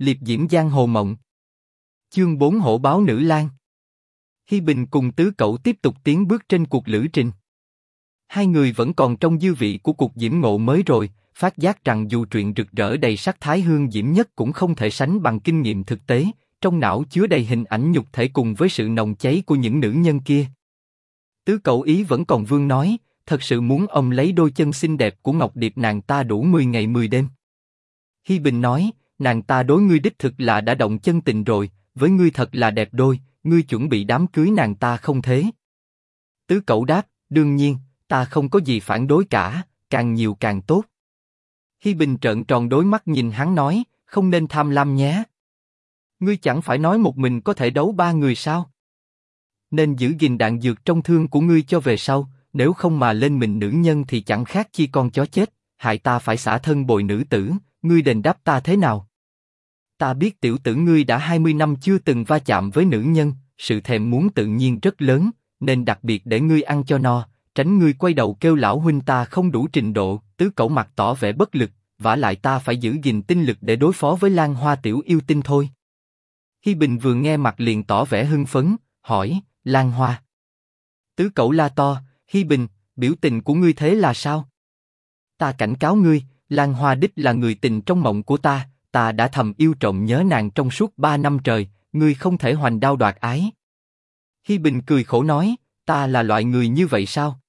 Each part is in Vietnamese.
liệp diễm giang hồ mộng. Chương 4 hổ báo nữ lang. Hi Bình cùng tứ cậu tiếp tục tiến bước trên cuộc lữ trình. Hai người vẫn còn trong dư vị của cuộc diễm ngộ mới rồi, phát giác rằng dù truyện rực rỡ đầy sắc thái hương diễm nhất cũng không thể sánh bằng kinh nghiệm thực tế, trong não chứa đầy hình ảnh nhục thể cùng với sự nồng cháy của những nữ nhân kia. Tứ cậu ý vẫn còn vương nói, thật sự muốn ông lấy đôi chân xinh đẹp của Ngọc Điệp nàng ta đủ 10 ngày 10 đêm. Hi Bình nói, nàng ta đối ngươi đích thực là đã động chân tình rồi, với ngươi thật là đẹp đôi, ngươi chuẩn bị đám cưới nàng ta không thế? Tứ cậu đáp, đương nhiên, ta không có gì phản đối cả, càng nhiều càng tốt. Hi Bình trợn tròn đôi mắt nhìn hắn nói, không nên tham lam nhé. Ngươi chẳng phải nói một mình có thể đấu ba người sao? Nên giữ gìn đạn dược trong thương của ngươi cho về sau, nếu không mà lên mình nữ nhân thì chẳng khác chi con chó chết, hại ta phải xả thân bồi nữ tử, ngươi đền đáp ta thế nào? Ta biết tiểu tử ngươi đã 20 năm chưa từng va chạm với nữ nhân, sự thèm muốn tự nhiên rất lớn, nên đặc biệt để ngươi ăn cho no, tránh ngươi quay đầu kêu lão huynh ta không đủ trình độ, tứ cẩu mặt tỏ vẻ bất lực, vả lại ta phải giữ gìn tinh lực để đối phó với Lan Hoa tiểu yêu tinh thôi. Hi Bình vừa nghe mặt liền tỏ vẻ hưng phấn, hỏi, Lan Hoa. Tứ cẩu la to, Hi Bình, biểu tình của ngươi thế là sao? Ta cảnh cáo ngươi, Lan Hoa đích là người tình trong mộng của ta, ta đã thầm yêu trọng nhớ nàng trong suốt ba năm trời, ngươi không thể hoành đao đoạt ái. Hi Bình cười khổ nói, ta là loại người như vậy sao?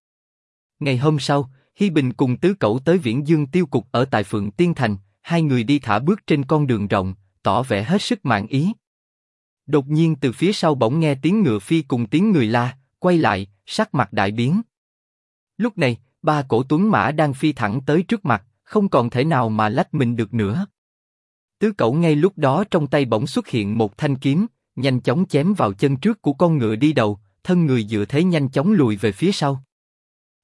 Ngày hôm sau, Hi Bình cùng tứ cậu tới Viễn Dương Tiêu Cục ở tại Phượng Tiên Thành, hai người đi thả bước trên con đường rộng, tỏ vẻ hết sức mạn ý. Đột nhiên từ phía sau bỗng nghe tiếng ngựa phi cùng tiếng người la, quay lại, sắc mặt đại biến. Lúc này, ba cổ tuấn mã đang phi thẳng tới trước mặt, không còn thể nào mà lách mình được nữa. Tứ cậu ngay lúc đó trong tay bỗng xuất hiện một thanh kiếm, nhanh chóng chém vào chân trước của con ngựa đi đầu, thân người dựa thế nhanh chóng lùi về phía sau.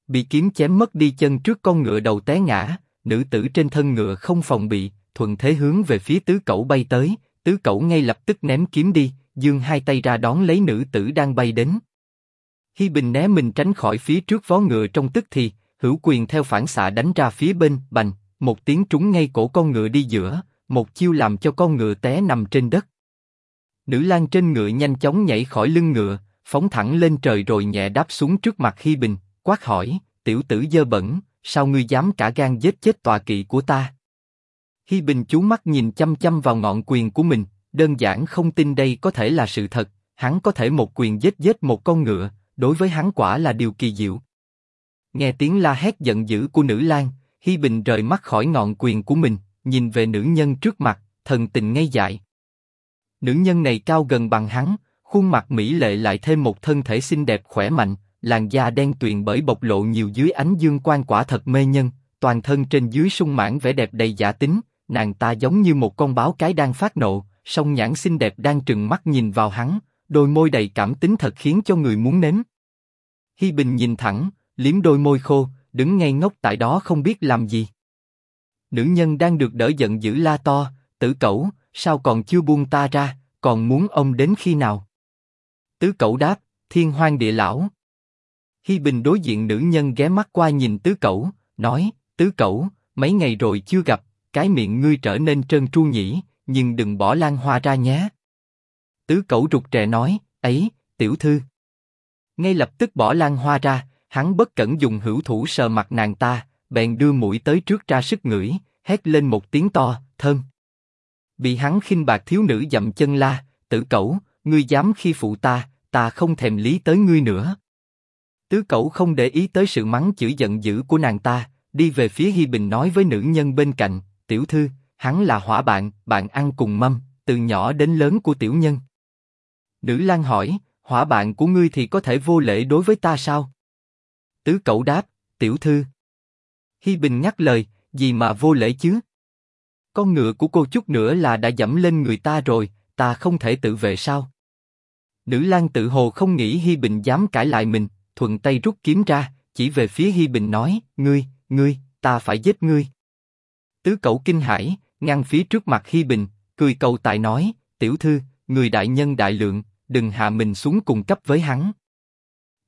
Bị kiếm chém mất đi chân trước con ngựa đầu té ngã, nữ tử trên thân ngựa không phòng bị, thuận thế hướng về phía tứ cậu bay tới, tứ cậu ngay lập tức ném kiếm đi, dương hai tay ra đón lấy nữ tử đang bay đến. Hi Bình né mình tránh khỏi phía trước vó ngựa trong tức thì, hữu quyền theo phản xạ đánh ra phía bên, bành, một tiếng trúng ngay cổ con ngựa đi giữa, một chiêu làm cho con ngựa té nằm trên đất. Nữ lang trên ngựa nhanh chóng nhảy khỏi lưng ngựa, phóng thẳng lên trời rồi nhẹ đáp xuống trước mặt Hi Bình, quát hỏi, tiểu tử dơ bẩn, sao ngươi dám cả gan giết chết tòa kỵ của ta? Hi Bình chú mắt nhìn chăm chăm vào ngọn quyền của mình, đơn giản không tin đây có thể là sự thật, hắn có thể một quyền giết giết một con ngựa, đối với hắn quả là điều kỳ diệu. Nghe tiếng la hét giận dữ của nữ lang, Hi Bình rời mắt khỏi ngọn quyền của mình, nhìn về nữ nhân trước mặt, thần tình ngây dại. Nữ nhân này cao gần bằng hắn, khuôn mặt mỹ lệ lại thêm một thân thể xinh đẹp khỏe mạnh, làn da đen tuyền bởi bộc lộ nhiều dưới ánh dương quang quả thật mê nhân, toàn thân trên dưới sung mãn vẻ đẹp đầy giả tính, nàng ta giống như một con báo cái đang phát nộ, song nhãn xinh đẹp đang trừng mắt nhìn vào hắn, đôi môi đầy cảm tính thật khiến cho người muốn nếm. Hi Bình nhìn thẳng, liếm đôi môi khô, đứng ngay ngốc tại đó không biết làm gì. Nữ nhân đang được đỡ giận dữ la to, tử cẩu, sao còn chưa buông ta ra, còn muốn ông đến khi nào? Tứ cẩu đáp, thiên hoang địa lão. Hi Bình đối diện nữ nhân ghé mắt qua nhìn tứ cẩu, nói, tứ cẩu, mấy ngày rồi chưa gặp, cái miệng ngươi trở nên trơn tru nhỉ, nhưng đừng bỏ lan hoa ra nhé. Tứ cẩu rụt rè nói, ấy, tiểu thư. Ngay lập tức bỏ lan hoa ra, hắn bất cẩn dùng hữu thủ sờ mặt nàng ta, bèn đưa mũi tới trước ra sức ngửi, hét lên một tiếng to, thơm. Bị hắn khinh bạc thiếu nữ dậm chân la, tử cẩu, ngươi dám khi phụ ta, ta không thèm lý tới ngươi nữa. Tứ cẩu không để ý tới sự mắng chửi giận dữ của nàng ta, đi về phía Hi Bình nói với nữ nhân bên cạnh, tiểu thư, hắn là hỏa bạn, bạn ăn cùng mâm, từ nhỏ đến lớn của tiểu nhân. Nữ lang hỏi, hỏa bạn của ngươi thì có thể vô lễ đối với ta sao? Tứ cẩu đáp, tiểu thư. Hi Bình nhắc lời, gì mà vô lễ chứ? Con ngựa của cô chút nữa là đã dẫm lên người ta rồi, ta không thể tự vệ sao? Nữ lang tự hồ không nghĩ Hi Bình dám cãi lại mình, thuận tay rút kiếm ra, chỉ về phía Hi Bình nói, ngươi, ngươi, ta phải giết ngươi. Tứ cậu kinh hãi, ngăn phía trước mặt Hi Bình, cười cầu tại nói, tiểu thư, người đại nhân đại lượng, đừng hạ mình xuống cùng cấp với hắn.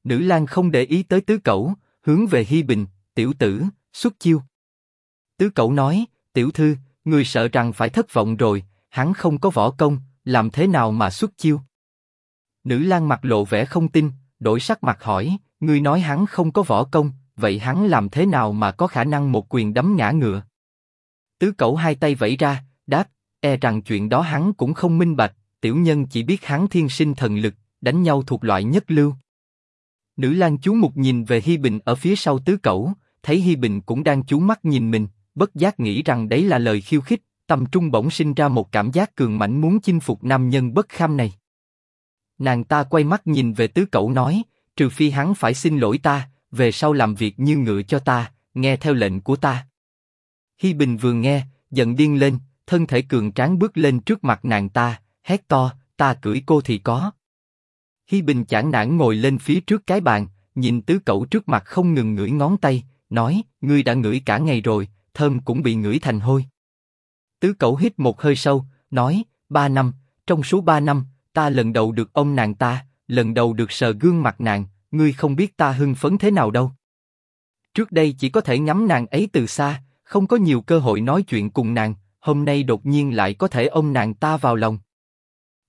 Nữ lang không để ý tới tứ cậu, hướng về Hi Bình, tiểu tử, xuất chiêu. Tứ cậu nói, tiểu thư, người sợ rằng phải thất vọng rồi, hắn không có võ công, làm thế nào mà xuất chiêu? Nữ lang mặt lộ vẻ không tin, đổi sắc mặt hỏi, ngươi nói hắn không có võ công, vậy hắn làm thế nào mà có khả năng một quyền đấm ngã ngựa? Tứ cẩu hai tay vẫy ra, đáp, e rằng chuyện đó hắn cũng không minh bạch, tiểu nhân chỉ biết hắn thiên sinh thần lực, đánh nhau thuộc loại nhất lưu. Nữ lang chú mục nhìn về Hi Bình ở phía sau tứ cẩu, thấy Hi Bình cũng đang chú mắt nhìn mình, bất giác nghĩ rằng đấy là lời khiêu khích, tâm trung bỗng sinh ra một cảm giác cường mãnh muốn chinh phục nam nhân bất kham này. Nàng ta quay mắt nhìn về tứ cậu nói, trừ phi hắn phải xin lỗi ta, về sau làm việc như ngựa cho ta, nghe theo lệnh của ta. Hi Bình vừa nghe, giận điên lên, thân thể cường tráng bước lên trước mặt nàng ta, hét to, ta cưỡi cô thì có. Hi Bình chản nản ngồi lên phía trước cái bàn, nhìn tứ cậu trước mặt không ngừng ngửi ngón tay, nói, ngươi đã ngửi cả ngày rồi, thơm cũng bị ngửi thành hôi. Tứ cậu hít một hơi sâu, nói, ba năm, trong số ba năm, ta lần đầu được ông nàng ta, lần đầu được sờ gương mặt nàng, ngươi không biết ta hưng phấn thế nào đâu. Trước đây chỉ có thể ngắm nàng ấy từ xa, không có nhiều cơ hội nói chuyện cùng nàng, hôm nay đột nhiên lại có thể ông nàng ta vào lòng.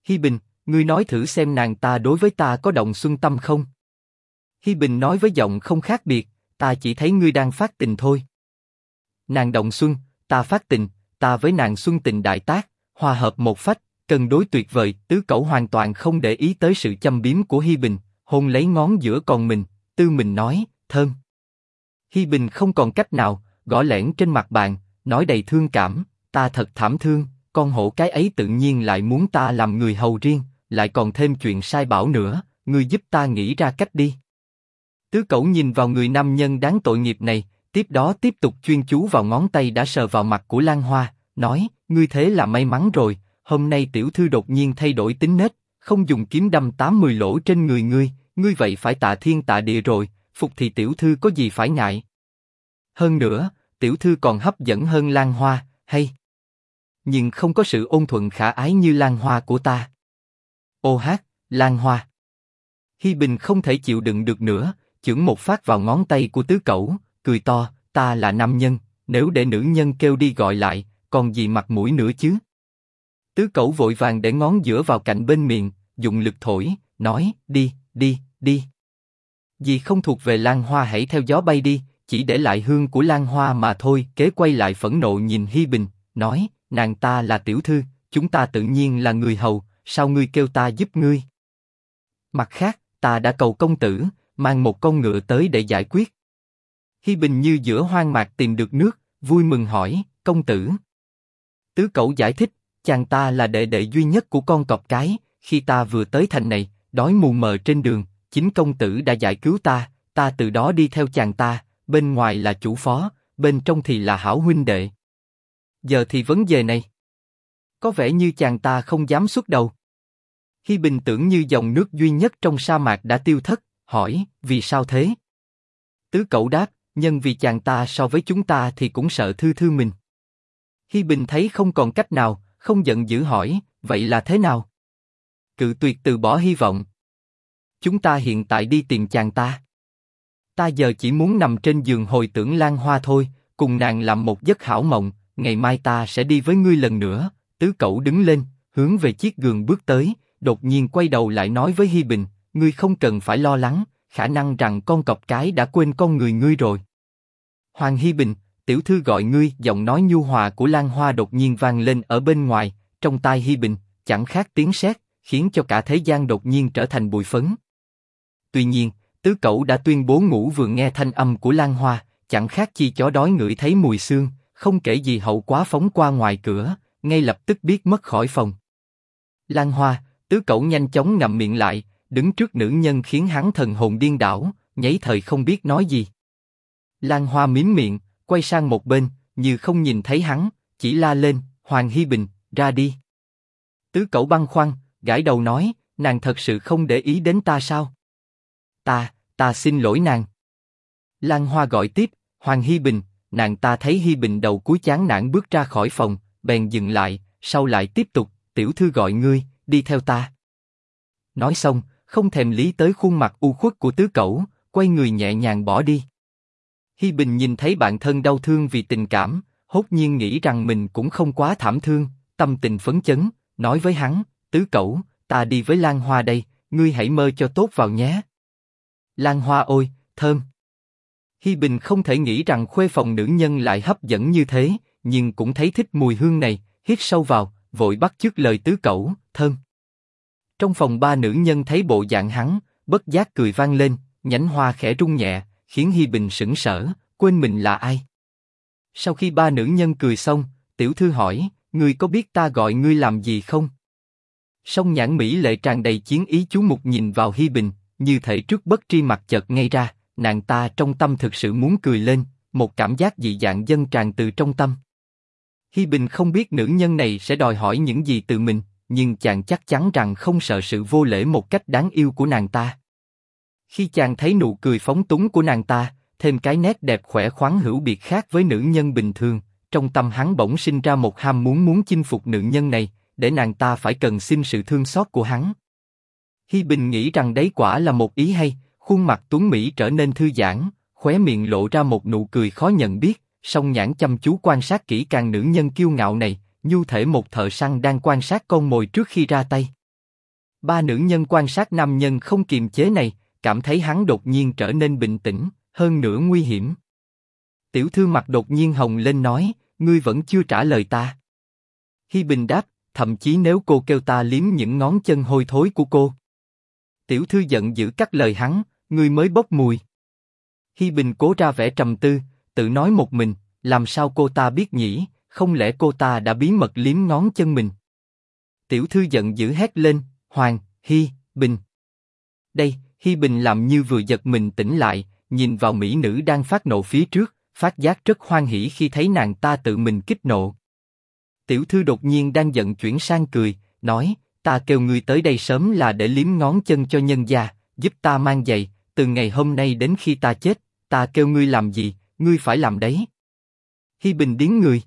Hi Bình, ngươi nói thử xem nàng ta đối với ta có động xuân tâm không? Hi Bình nói với giọng không khác biệt, ta chỉ thấy ngươi đang phát tình thôi. Nàng động xuân, ta phát tình, ta với nàng xuân tình đại tác, hòa hợp một phách, cần đối tuyệt vời. Tứ cẩu hoàn toàn không để ý tới sự châm biếm của Hi Bình, hôn lấy ngón giữa còn mình, tư mình nói, thơm. Hi Bình không còn cách nào, gõ lẻn trên mặt bàn, nói đầy thương cảm, ta thật thảm thương, con hổ cái ấy tự nhiên lại muốn ta làm người hầu riêng, lại còn thêm chuyện sai bảo nữa, ngươi giúp ta nghĩ ra cách đi. Tứ cẩu nhìn vào người nam nhân đáng tội nghiệp này, tiếp đó tiếp tục chuyên chú vào ngón tay đã sờ vào mặt của Lan Hoa, nói, ngươi thế là may mắn rồi, hôm nay tiểu thư đột nhiên thay đổi tính nết, không dùng kiếm đâm tám mười lỗ trên người ngươi, ngươi vậy phải tạ thiên tạ địa rồi, phục thì tiểu thư có gì phải ngại. Hơn nữa, tiểu thư còn hấp dẫn hơn Lan Hoa, hay? Nhưng không có sự ôn thuận khả ái như Lan Hoa của ta. Ô hát, Lan Hoa. Hi Bình không thể chịu đựng được nữa, chưởng một phát vào ngón tay của tứ cẩu, cười to, ta là nam nhân, nếu để nữ nhân kêu đi gọi lại, còn gì mặt mũi nữa chứ? Tứ cẩu vội vàng để ngón giữa vào cạnh bên miệng, dùng lực thổi, nói, đi, đi, đi. Vì không thuộc về Lan Hoa hãy theo gió bay đi, chỉ để lại hương của Lan Hoa mà thôi. Kế quay lại phẫn nộ nhìn Hi Bình, nói, nàng ta là tiểu thư, chúng ta tự nhiên là người hầu, sao ngươi kêu ta giúp ngươi? Mặt khác, ta đã cầu công tử, mang một con ngựa tới để giải quyết. Hi Bình như giữa hoang mạc tìm được nước, vui mừng hỏi, công tử. Tứ cậu giải thích, chàng ta là đệ đệ duy nhất của con cọp cái, khi ta vừa tới thành này, đói mù mờ trên đường, chính công tử đã giải cứu ta, ta từ đó đi theo chàng ta, bên ngoài là chủ phó, bên trong thì là hảo huynh đệ. Giờ thì vấn đề này. Có vẻ như chàng ta không dám xuất đầu. Hi Bình tưởng như dòng nước duy nhất trong sa mạc đã tiêu thất, hỏi, vì sao thế? Tứ cậu đáp, nhân vì chàng ta so với chúng ta thì cũng sợ thư thư mình. Hi Bình thấy không còn cách nào, không giận dữ hỏi, vậy là thế nào? Cự tuyệt từ bỏ hy vọng. Chúng ta hiện tại đi tìm chàng ta. Ta giờ chỉ muốn nằm trên giường hồi tưởng Lan Hoa thôi, cùng nàng làm một giấc hảo mộng. Ngày mai ta sẽ đi với ngươi lần nữa. Tứ cậu đứng lên, hướng về chiếc giường bước tới, đột nhiên quay đầu lại nói với Hi Bình, ngươi không cần phải lo lắng, khả năng rằng con cọp cái đã quên con người ngươi rồi. Hoàng Hi Bình, tiểu thư gọi ngươi, giọng nói nhu hòa của Lan Hoa đột nhiên vang lên ở bên ngoài, trong tai Hi Bình, chẳng khác tiếng sét, khiến cho cả thế gian đột nhiên trở thành bụi phấn. Tuy nhiên, tứ cậu đã tuyên bố ngủ vừa nghe thanh âm của Lan Hoa, chẳng khác chi chó đói ngửi thấy mùi xương, không kể gì hậu quá phóng qua ngoài cửa, ngay lập tức biết mất khỏi phòng. Lan Hoa, tứ cậu nhanh chóng ngậm miệng lại, đứng trước nữ nhân khiến hắn thần hồn điên đảo, nháy thời không biết nói gì. Lan Hoa mím miệng, quay sang một bên, như không nhìn thấy hắn, chỉ la lên, Hoàng Hi Bình, ra đi. Tứ Cẩu băng khoăn, gãi đầu nói, nàng thật sự không để ý đến ta sao? Ta, ta xin lỗi nàng. Lan Hoa gọi tiếp, Hoàng Hi Bình, nàng ta thấy Hi Bình đầu cúi chán nản bước ra khỏi phòng, bèn dừng lại, sau lại tiếp tục, tiểu thư gọi ngươi, đi theo ta. Nói xong, không thèm lý tới khuôn mặt u khuất của tứ cẩu, quay người nhẹ nhàng bỏ đi. Hi Bình nhìn thấy bạn thân đau thương vì tình cảm, hốt nhiên nghĩ rằng mình cũng không quá thảm thương, tâm tình phấn chấn, nói với hắn, tứ cẩu, ta đi với Lan Hoa đây, ngươi hãy mơ cho tốt vào nhé. Lan Hoa ôi, thơm. Hi Bình không thể nghĩ rằng khuê phòng nữ nhân lại hấp dẫn như thế, nhưng cũng thấy thích mùi hương này, hít sâu vào, vội bắt chước lời tứ cẩu, thơm. Trong phòng ba nữ nhân thấy bộ dạng hắn, bất giác cười vang lên, nhánh hoa khẽ rung nhẹ, khiến Hi Bình sững sờ, quên mình là ai. Sau khi ba nữ nhân cười xong, tiểu thư hỏi, ngươi có biết ta gọi ngươi làm gì không? Song nhãn mỹ lệ tràn đầy chiến ý chú mục nhìn vào Hi Bình, như thể trước bất tri mặt chợt ngay ra, nàng ta trong tâm thực sự muốn cười lên, một cảm giác dị dạng dân tràn từ trong tâm. Hi Bình không biết nữ nhân này sẽ đòi hỏi những gì từ mình, nhưng chàng chắc chắn rằng không sợ sự vô lễ một cách đáng yêu của nàng ta. Khi chàng thấy nụ cười phóng túng của nàng ta, thêm cái nét đẹp khỏe khoắn hữu biệt khác với nữ nhân bình thường, trong tâm hắn bỗng sinh ra một ham muốn muốn chinh phục nữ nhân này, để nàng ta phải cần xin sự thương xót của hắn. Hi Bình nghĩ rằng đấy quả là một ý hay, khuôn mặt tuấn mỹ trở nên thư giãn, khóe miệng lộ ra một nụ cười khó nhận biết, song nhãn chăm chú quan sát kỹ càng nữ nhân kiêu ngạo này, như thể một thợ săn đang quan sát con mồi trước khi ra tay. Ba nữ nhân quan sát nam nhân không kiềm chế này, cảm thấy hắn đột nhiên trở nên bình tĩnh, hơn nữa nguy hiểm. Tiểu thư mặt đột nhiên hồng lên nói, ngươi vẫn chưa trả lời ta. Hi Bình đáp, thậm chí nếu cô kêu ta liếm những ngón chân hôi thối của cô. Tiểu thư giận dữ cắt lời hắn, ngươi mới bốc mùi. Hi Bình cố ra vẻ trầm tư, tự nói một mình, làm sao cô ta biết nhỉ? Không lẽ cô ta đã bí mật liếm ngón chân mình? Tiểu thư giận dữ hét lên, Hoàng, Hi, Bình. Đây, Hi Bình làm như vừa giật mình tỉnh lại, nhìn vào mỹ nữ đang phát nộ phía trước, phát giác rất hoan hỉ khi thấy nàng ta tự mình kích nộ. Tiểu thư đột nhiên đang giận chuyển sang cười, nói, ta kêu ngươi tới đây sớm là để liếm ngón chân cho nhân gia, giúp ta mang giày, từ ngày hôm nay đến khi ta chết, ta kêu ngươi làm gì, ngươi phải làm đấy. Hi Bình điếng người.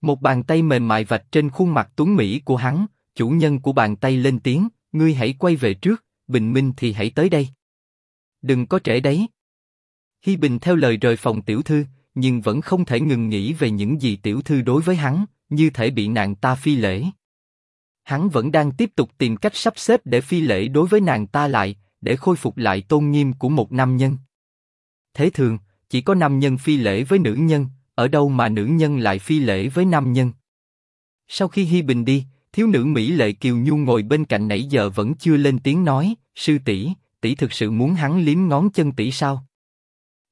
Một bàn tay mềm mại vạch trên khuôn mặt tuấn mỹ của hắn, chủ nhân của bàn tay lên tiếng, ngươi hãy quay về trước, Bình Minh thì hãy tới đây. Đừng có trễ đấy. Hi Bình theo lời rời phòng tiểu thư, nhưng vẫn không thể ngừng nghĩ về những gì tiểu thư đối với hắn, như thể bị nàng ta phi lễ. Hắn vẫn đang tiếp tục tìm cách sắp xếp để phi lễ đối với nàng ta lại, để khôi phục lại tôn nghiêm của một nam nhân. Thế thường, chỉ có nam nhân phi lễ với nữ nhân, ở đâu mà nữ nhân lại phi lễ với nam nhân? Sau khi Hi Bình đi, thiếu nữ Mỹ Lệ Kiều Nhu ngồi bên cạnh nãy giờ vẫn chưa lên tiếng nói, sư tỷ, tỷ thực sự muốn hắn liếm ngón chân tỷ sao?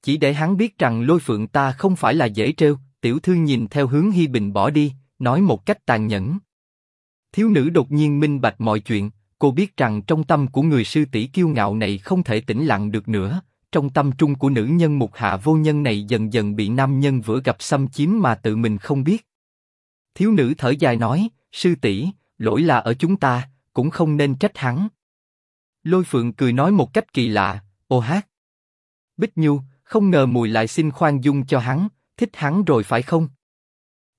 Chỉ để hắn biết rằng lôi phượng ta không phải là dễ trêu, tiểu thư nhìn theo hướng Hi Bình bỏ đi, nói một cách tàn nhẫn. Thiếu nữ đột nhiên minh bạch mọi chuyện, cô biết rằng trong tâm của người sư tỷ kiêu ngạo này không thể tĩnh lặng được nữa. Trong tâm trung của nữ nhân mục hạ vô nhân này dần dần bị nam nhân vừa gặp xâm chiếm mà tự mình không biết. Thiếu nữ thở dài nói, sư tỷ, lỗi là ở chúng ta, cũng không nên trách hắn. Lôi Phượng cười nói một cách kỳ lạ, ô hát. Bích Nhu, không ngờ mùi lại xin khoan dung cho hắn, thích hắn rồi phải không?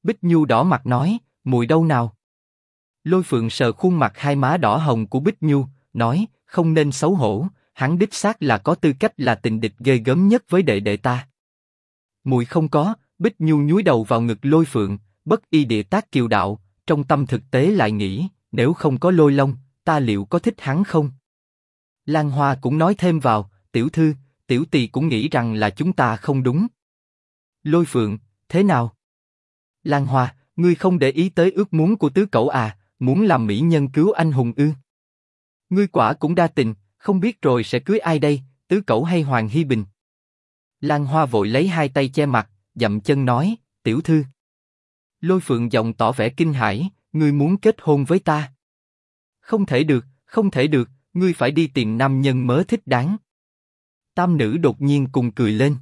Bích Nhu đỏ mặt nói, mùi đâu nào? Lôi Phượng sờ khuôn mặt hai má đỏ hồng của Bích Nhu, nói, không nên xấu hổ, hắn đích xác là có tư cách là tình địch ghê gớm nhất với đệ đệ ta. Mùi không có, Bích Nhu nhúi đầu vào ngực Lôi Phượng, bất y địa tác kiều đạo, trong tâm thực tế lại nghĩ, nếu không có Lôi Long, ta liệu có thích hắn không? Lan Hoa cũng nói thêm vào, tiểu thư, tiểu tỳ cũng nghĩ rằng là chúng ta không đúng. Lôi Phượng, thế nào? Lan Hoa, ngươi không để ý tới ước muốn của tứ cậu à, muốn làm mỹ nhân cứu anh hùng ư? Ngươi quả cũng đa tình, không biết rồi sẽ cưới ai đây, tứ cẩu hay Hoàng Hy Bình? Lan Hoa vội lấy hai tay che mặt, dậm chân nói, tiểu thư. Lôi Phượng giọng tỏ vẻ kinh hãi, ngươi muốn kết hôn với ta? Không thể được, không thể được, ngươi phải đi tìm nam nhân mới thích đáng. Tam nữ đột nhiên cùng cười lên.